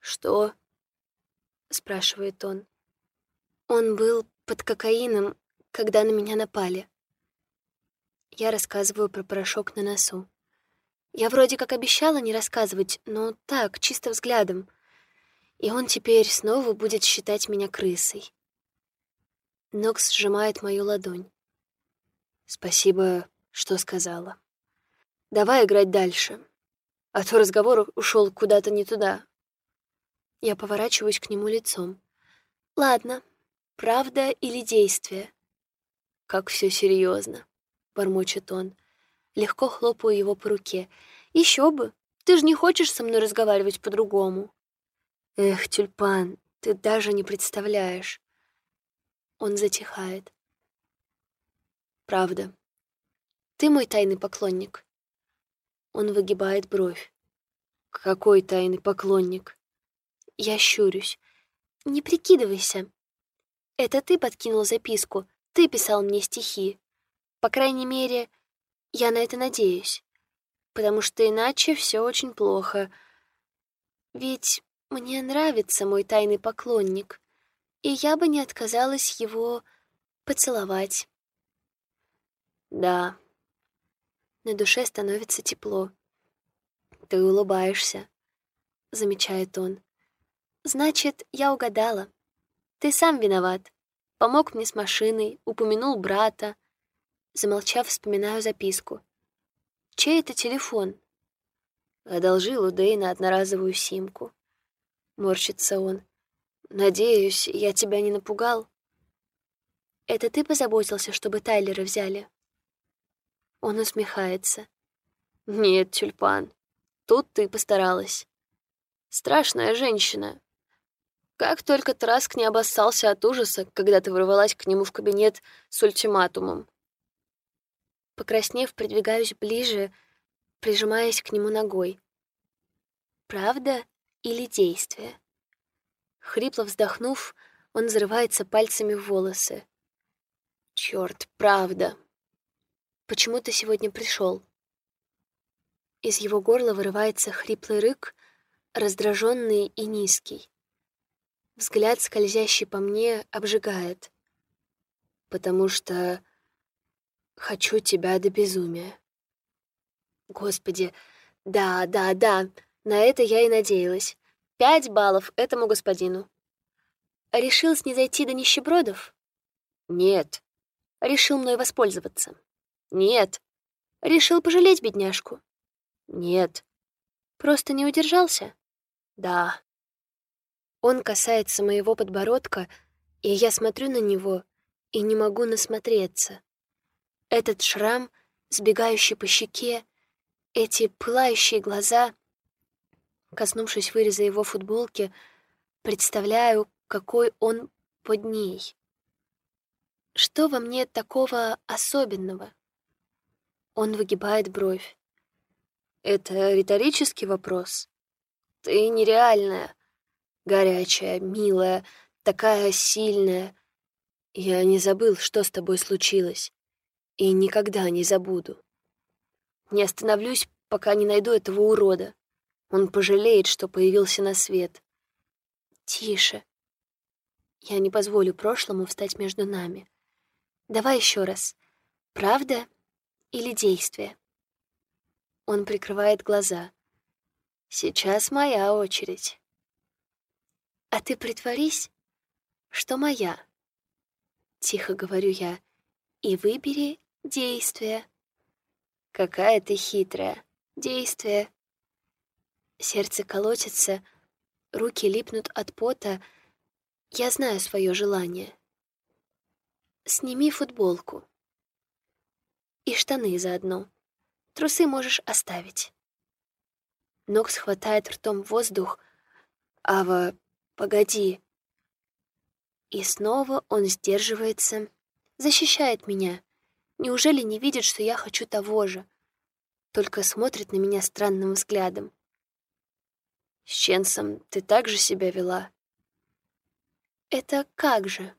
«Что?» — спрашивает он. Он был под кокаином, когда на меня напали. Я рассказываю про порошок на носу. Я вроде как обещала не рассказывать, но так, чисто взглядом. И он теперь снова будет считать меня крысой. Нокс сжимает мою ладонь. Спасибо, что сказала. Давай играть дальше. А то разговор ушел куда-то не туда. Я поворачиваюсь к нему лицом. Ладно, правда или действие? Как все серьезно, бормочет он. Легко хлопаю его по руке. Еще бы, ты же не хочешь со мной разговаривать по-другому. Эх, тюльпан, ты даже не представляешь. Он затихает. Правда. Ты мой тайный поклонник. Он выгибает бровь. Какой тайный поклонник? Я щурюсь. Не прикидывайся. Это ты подкинул записку, ты писал мне стихи. По крайней мере, я на это надеюсь. Потому что иначе все очень плохо. Ведь мне нравится мой тайный поклонник и я бы не отказалась его поцеловать. Да. На душе становится тепло. Ты улыбаешься, замечает он. Значит, я угадала. Ты сам виноват. Помог мне с машиной, упомянул брата. Замолчав, вспоминаю записку. Чей это телефон? Одолжил у Дэйна одноразовую симку. Морщится он. Надеюсь, я тебя не напугал. Это ты позаботился, чтобы Тайлера взяли? Он усмехается. Нет, тюльпан, тут ты постаралась. Страшная женщина. Как только Траск не обоссался от ужаса, когда ты ворвалась к нему в кабинет с ультиматумом. Покраснев, придвигаюсь ближе, прижимаясь к нему ногой. Правда или действие? Хрипло вздохнув, он взрывается пальцами в волосы. Черт, правда. Почему ты сегодня пришел? Из его горла вырывается хриплый рык, раздраженный и низкий. Взгляд, скользящий по мне, обжигает. Потому что хочу тебя до безумия. Господи, да, да, да, на это я и надеялась. Пять баллов этому господину. Решил снизойти до нищебродов? Нет. Решил мной воспользоваться? Нет. Решил пожалеть бедняжку? Нет. Просто не удержался? Да. Он касается моего подбородка, и я смотрю на него и не могу насмотреться. Этот шрам, сбегающий по щеке, эти пылающие глаза — Коснувшись выреза его футболки, представляю, какой он под ней. Что во мне такого особенного? Он выгибает бровь. Это риторический вопрос. Ты нереальная, горячая, милая, такая сильная. Я не забыл, что с тобой случилось, и никогда не забуду. Не остановлюсь, пока не найду этого урода. Он пожалеет, что появился на свет. Тише. Я не позволю прошлому встать между нами. Давай еще раз. Правда или действие? Он прикрывает глаза. Сейчас моя очередь. А ты притворись, что моя. Тихо говорю я. И выбери действие. Какая ты хитрая. Действие. Сердце колотится, руки липнут от пота. Я знаю свое желание. Сними футболку. И штаны заодно. Трусы можешь оставить. Нокс хватает ртом воздух. Ава, погоди. И снова он сдерживается, защищает меня. Неужели не видит, что я хочу того же? Только смотрит на меня странным взглядом. С Ченсом ты так же себя вела? Это как же?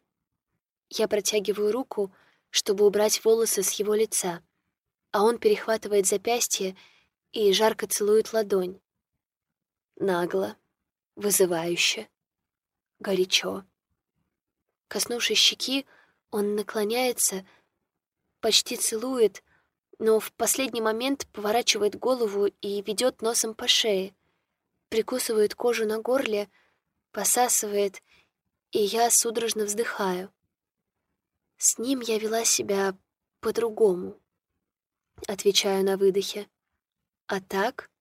Я протягиваю руку, чтобы убрать волосы с его лица, а он перехватывает запястье и жарко целует ладонь. Нагло, вызывающе, горячо. Коснувшись щеки, он наклоняется, почти целует, но в последний момент поворачивает голову и ведет носом по шее, прикусывает кожу на горле, посасывает, и я судорожно вздыхаю. С ним я вела себя по-другому. Отвечаю на выдохе. А так?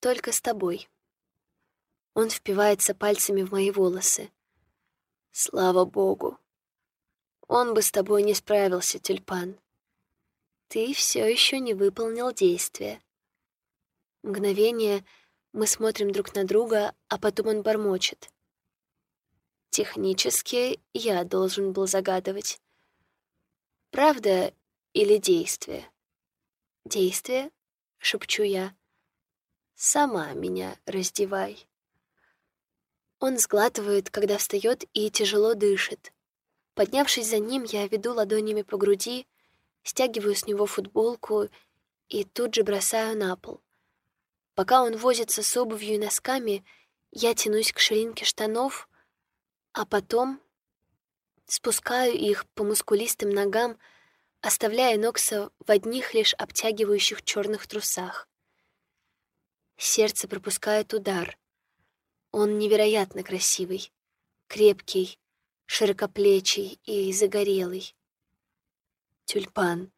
Только с тобой. Он впивается пальцами в мои волосы. Слава богу. Он бы с тобой не справился, тюльпан. Ты все еще не выполнил действие. Мгновение мы смотрим друг на друга, а потом он бормочет. Технически я должен был загадывать. Правда или действие? Действие, шепчу я. Сама меня раздевай. Он сглатывает, когда встает и тяжело дышит. Поднявшись за ним, я веду ладонями по груди, стягиваю с него футболку и тут же бросаю на пол. Пока он возится с обувью и носками, я тянусь к ширинке штанов, а потом спускаю их по мускулистым ногам, оставляя Нокса в одних лишь обтягивающих черных трусах. Сердце пропускает удар. Он невероятно красивый, крепкий, широкоплечий и загорелый. Тюльпан,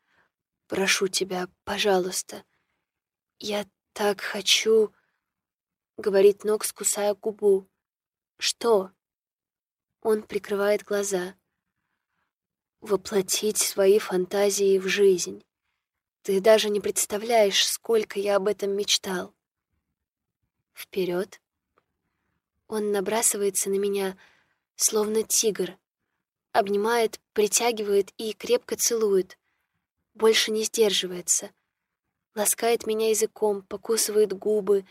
прошу тебя, пожалуйста, я так хочу, говорит Нокс, кусая губу. Что? Он прикрывает глаза. Воплотить свои фантазии в жизнь. Ты даже не представляешь, сколько я об этом мечтал. Вперед. Он набрасывается на меня, словно тигр. Обнимает, притягивает и крепко целует. Больше не сдерживается. Ласкает меня языком, покусывает губы.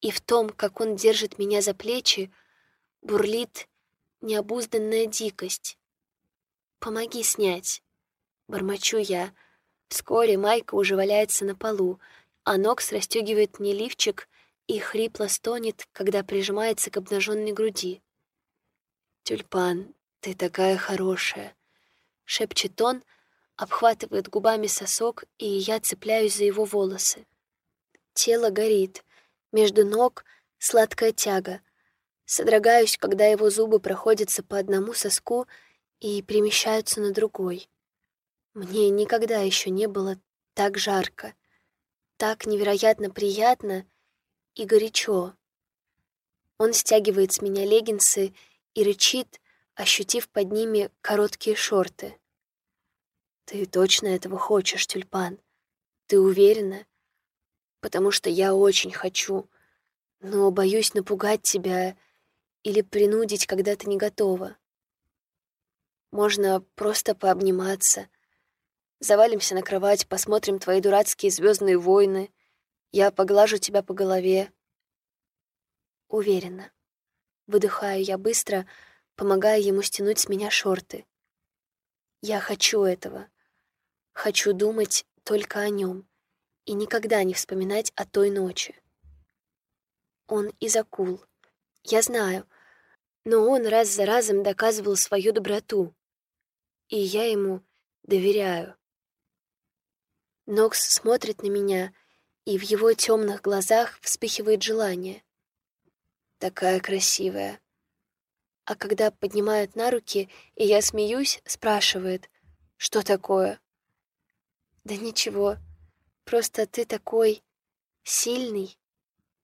И в том, как он держит меня за плечи, бурлит необузданная дикость. «Помоги снять!» Бормочу я. Вскоре Майка уже валяется на полу, а Нокс расстегивает мне лифчик и хрипло стонет, когда прижимается к обнаженной груди. «Тюльпан, ты такая хорошая!» — шепчет он, обхватывает губами сосок, и я цепляюсь за его волосы. Тело горит, между ног сладкая тяга, Содрогаюсь, когда его зубы проходятся по одному соску и перемещаются на другой. Мне никогда еще не было так жарко, так невероятно приятно и горячо. Он стягивает с меня леггинсы и рычит, ощутив под ними короткие шорты. «Ты точно этого хочешь, тюльпан? Ты уверена? Потому что я очень хочу, но боюсь напугать тебя или принудить, когда ты не готова. Можно просто пообниматься. Завалимся на кровать, посмотрим твои дурацкие звездные войны. Я поглажу тебя по голове. Уверена. Выдыхаю я быстро, помогая ему стянуть с меня шорты. Я хочу этого. Хочу думать только о нем и никогда не вспоминать о той ночи. Он из акул. Я знаю, но он раз за разом доказывал свою доброту, и я ему доверяю. Нокс смотрит на меня, и в его темных глазах вспыхивает желание. Такая красивая. А когда поднимают на руки, и я смеюсь, спрашивает, что такое? Да ничего, просто ты такой сильный.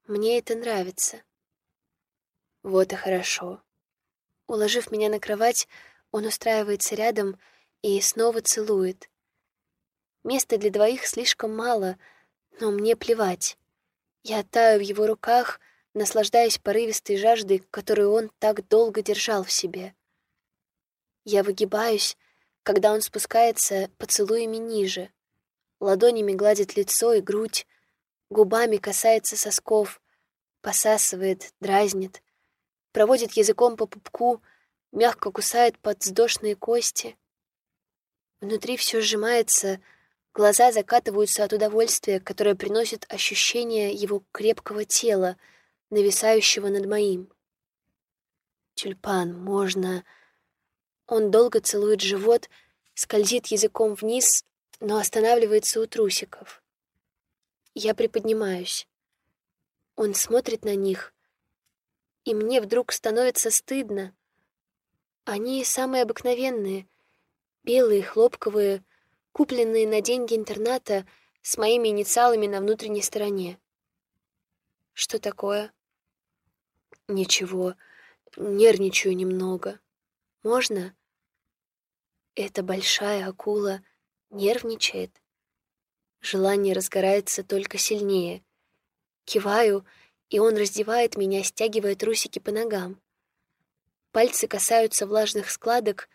Мне это нравится. Вот и хорошо. Уложив меня на кровать, он устраивается рядом и снова целует. Места для двоих слишком мало, но мне плевать. Я таю в его руках, наслаждаясь порывистой жаждой, которую он так долго держал в себе. Я выгибаюсь, когда он спускается поцелуями ниже, ладонями гладит лицо и грудь, губами касается сосков, посасывает, дразнит, проводит языком по пупку, мягко кусает подвздошные кости. Внутри все сжимается, глаза закатываются от удовольствия, которое приносит ощущение его крепкого тела, нависающего над моим. Тюльпан, можно... Он долго целует живот, скользит языком вниз, но останавливается у трусиков. Я приподнимаюсь. Он смотрит на них, и мне вдруг становится стыдно. Они самые обыкновенные, белые, хлопковые, купленные на деньги интерната с моими инициалами на внутренней стороне. Что такое? Ничего, нервничаю немного. Можно? Эта большая акула нервничает. Желание разгорается только сильнее. Киваю, и он раздевает меня, стягивая трусики по ногам. Пальцы касаются влажных складок,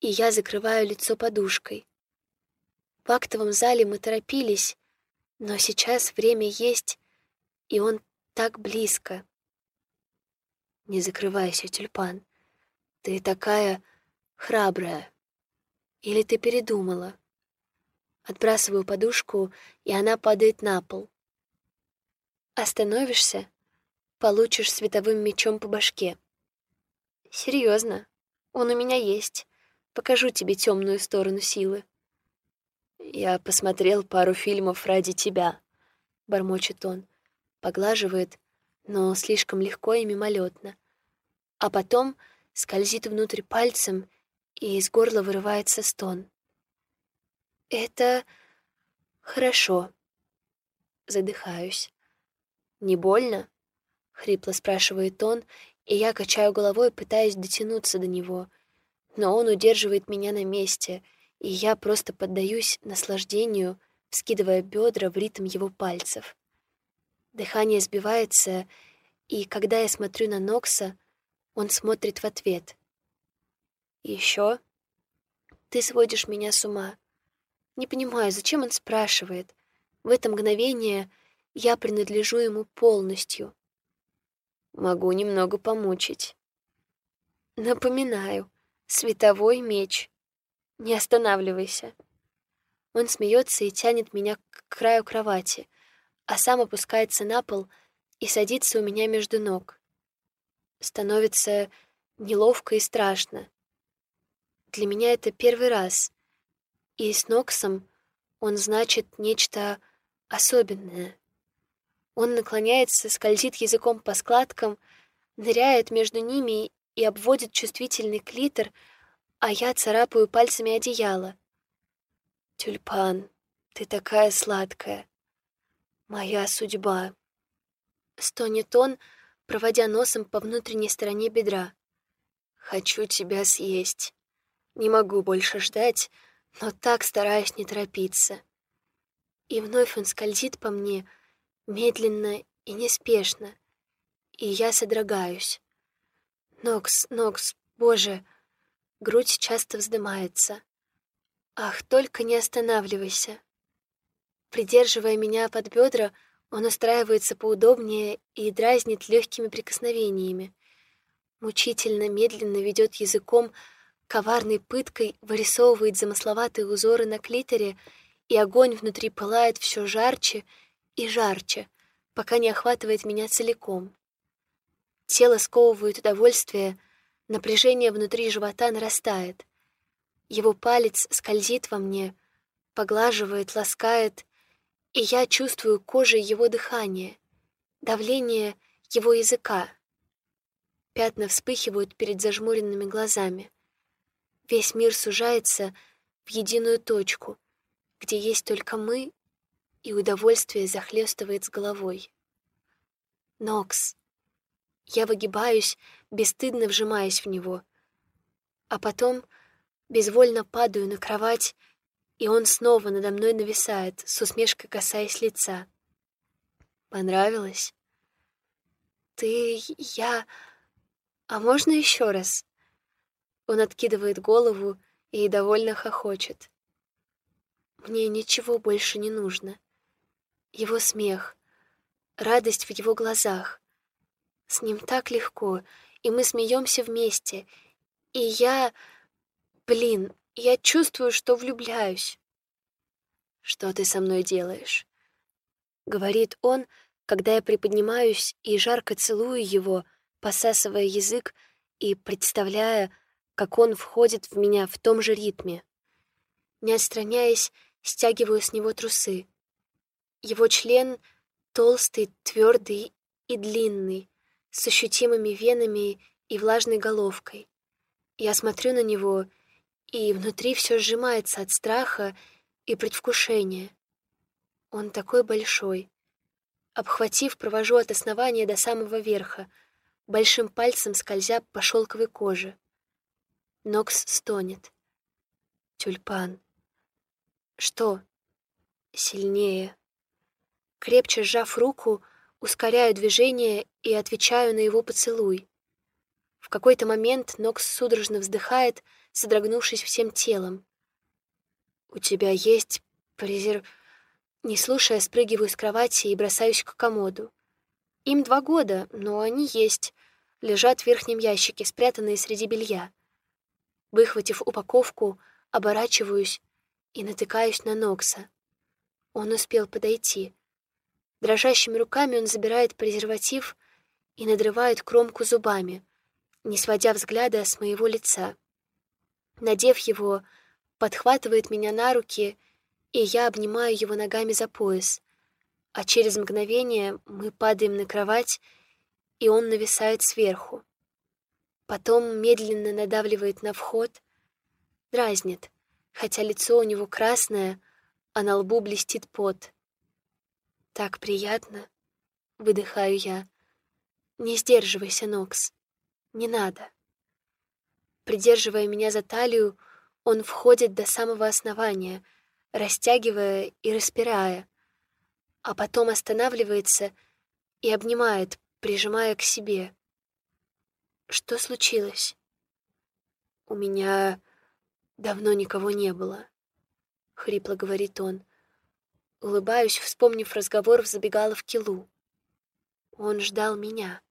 и я закрываю лицо подушкой. В актовом зале мы торопились, но сейчас время есть, и он так близко. Не закрывайся, тюльпан. Ты такая храбрая. Или ты передумала? Отбрасываю подушку, и она падает на пол. Остановишься — получишь световым мечом по башке. Серьезно, он у меня есть. Покажу тебе темную сторону силы. Я посмотрел пару фильмов ради тебя, бормочет он, поглаживает, но слишком легко и мимолетно. А потом скользит внутрь пальцем и из горла вырывается стон. «Это хорошо». Задыхаюсь. «Не больно?» — хрипло спрашивает он, и я качаю головой, пытаясь дотянуться до него. Но он удерживает меня на месте, и я просто поддаюсь наслаждению, вскидывая бедра в ритм его пальцев. Дыхание сбивается, и когда я смотрю на Нокса, он смотрит в ответ. Еще ты сводишь меня с ума. Не понимаю, зачем он спрашивает. В это мгновение я принадлежу ему полностью. Могу немного помучить. Напоминаю, световой меч. Не останавливайся. Он смеется и тянет меня к краю кровати, а сам опускается на пол и садится у меня между ног. Становится неловко и страшно. Для меня это первый раз. И с Ноксом он значит нечто особенное. Он наклоняется, скользит языком по складкам, ныряет между ними и обводит чувствительный клитор, а я царапаю пальцами одеяло. «Тюльпан, ты такая сладкая. Моя судьба». Стонет он, проводя носом по внутренней стороне бедра. «Хочу тебя съесть». Не могу больше ждать, но так стараюсь не торопиться. И вновь он скользит по мне, медленно и неспешно, и я содрогаюсь. Нокс, Нокс, боже, грудь часто вздымается. Ах, только не останавливайся. Придерживая меня под бедра, он устраивается поудобнее и дразнит легкими прикосновениями. Мучительно медленно ведет языком коварной пыткой вырисовывает замысловатые узоры на клиторе, и огонь внутри пылает все жарче и жарче, пока не охватывает меня целиком. Тело сковывает удовольствие, напряжение внутри живота нарастает. Его палец скользит во мне, поглаживает, ласкает, и я чувствую кожей его дыхание, давление его языка. Пятна вспыхивают перед зажмуренными глазами. Весь мир сужается в единую точку, где есть только мы, и удовольствие захлестывает с головой. Нокс. Я выгибаюсь, бесстыдно вжимаясь в него. А потом безвольно падаю на кровать и он снова надо мной нависает, с усмешкой касаясь лица. Понравилось? Ты... я... А можно еще раз? Он откидывает голову и довольно хохочет. Мне ничего больше не нужно. Его смех, радость в его глазах. С ним так легко, и мы смеемся вместе. И я... Блин, я чувствую, что влюбляюсь. «Что ты со мной делаешь?» — говорит он, когда я приподнимаюсь и жарко целую его, посасывая язык и представляя, как он входит в меня в том же ритме. Не отстраняясь, стягиваю с него трусы. Его член толстый, твердый и длинный, с ощутимыми венами и влажной головкой. Я смотрю на него, и внутри все сжимается от страха и предвкушения. Он такой большой. Обхватив, провожу от основания до самого верха, большим пальцем скользя по шелковой коже. Нокс стонет. Тюльпан. Что? Сильнее. Крепче сжав руку, ускоряю движение и отвечаю на его поцелуй. В какой-то момент Нокс судорожно вздыхает, содрогнувшись всем телом. «У тебя есть презерв...» Не слушая, спрыгиваю с кровати и бросаюсь к комоду. Им два года, но они есть. Лежат в верхнем ящике, спрятанные среди белья. Выхватив упаковку, оборачиваюсь и натыкаюсь на Нокса. Он успел подойти. Дрожащими руками он забирает презерватив и надрывает кромку зубами, не сводя взгляда с моего лица. Надев его, подхватывает меня на руки, и я обнимаю его ногами за пояс. А через мгновение мы падаем на кровать, и он нависает сверху. Потом медленно надавливает на вход, дразнит, хотя лицо у него красное, а на лбу блестит пот. «Так приятно», — выдыхаю я. «Не сдерживайся, Нокс. Не надо». Придерживая меня за талию, он входит до самого основания, растягивая и распирая, а потом останавливается и обнимает, прижимая к себе. Что случилось? У меня давно никого не было, — хрипло говорит он. Улыбаюсь, вспомнив разговор в забегаловке Лу. Он ждал меня.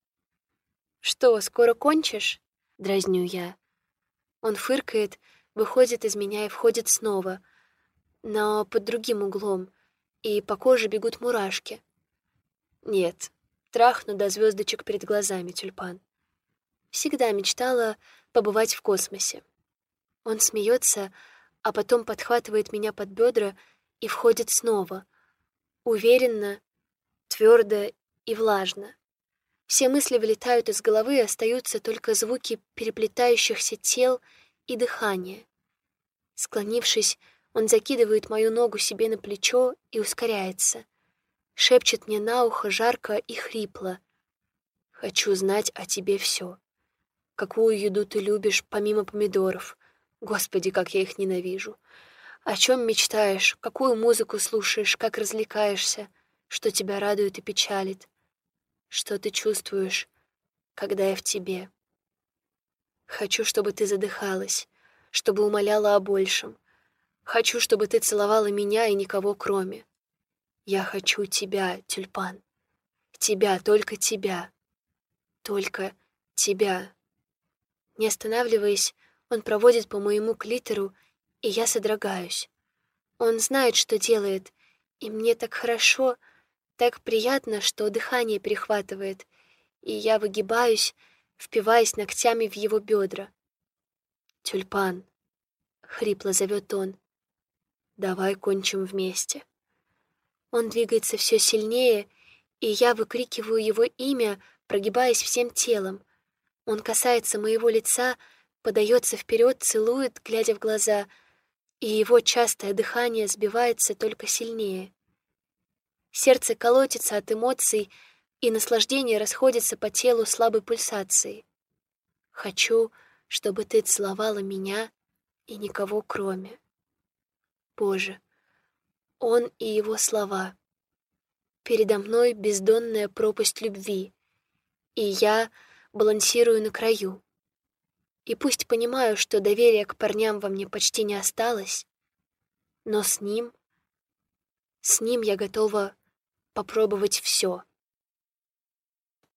«Что, скоро кончишь?» — дразню я. Он фыркает, выходит из меня и входит снова, но под другим углом, и по коже бегут мурашки. Нет, трахну до звездочек перед глазами тюльпан. Всегда мечтала побывать в космосе. Он смеется, а потом подхватывает меня под бедра и входит снова. Уверенно, твердо и влажно. Все мысли вылетают из головы, и остаются только звуки переплетающихся тел и дыхание. Склонившись, он закидывает мою ногу себе на плечо и ускоряется. Шепчет мне на ухо жарко и хрипло. «Хочу знать о тебе все. Какую еду ты любишь, помимо помидоров? Господи, как я их ненавижу. О чем мечтаешь, какую музыку слушаешь, как развлекаешься, что тебя радует и печалит? Что ты чувствуешь, когда я в тебе? Хочу, чтобы ты задыхалась, чтобы умоляла о большем. Хочу, чтобы ты целовала меня и никого кроме. Я хочу тебя, тюльпан. Тебя, только тебя. Только тебя. Не останавливаясь, он проводит по моему клитору, и я содрогаюсь. Он знает, что делает, и мне так хорошо, так приятно, что дыхание перехватывает, и я выгибаюсь, впиваясь ногтями в его бедра. «Тюльпан», — хрипло зовет он, — «давай кончим вместе». Он двигается все сильнее, и я выкрикиваю его имя, прогибаясь всем телом. Он касается моего лица, подается вперед, целует, глядя в глаза, и его частое дыхание сбивается только сильнее. Сердце колотится от эмоций, и наслаждение расходится по телу слабой пульсацией. Хочу, чтобы ты целовала меня и никого кроме. Боже, он и его слова. Передо мной бездонная пропасть любви, и я балансирую на краю. И пусть понимаю, что доверия к парням во мне почти не осталось, но с ним, с ним я готова попробовать все.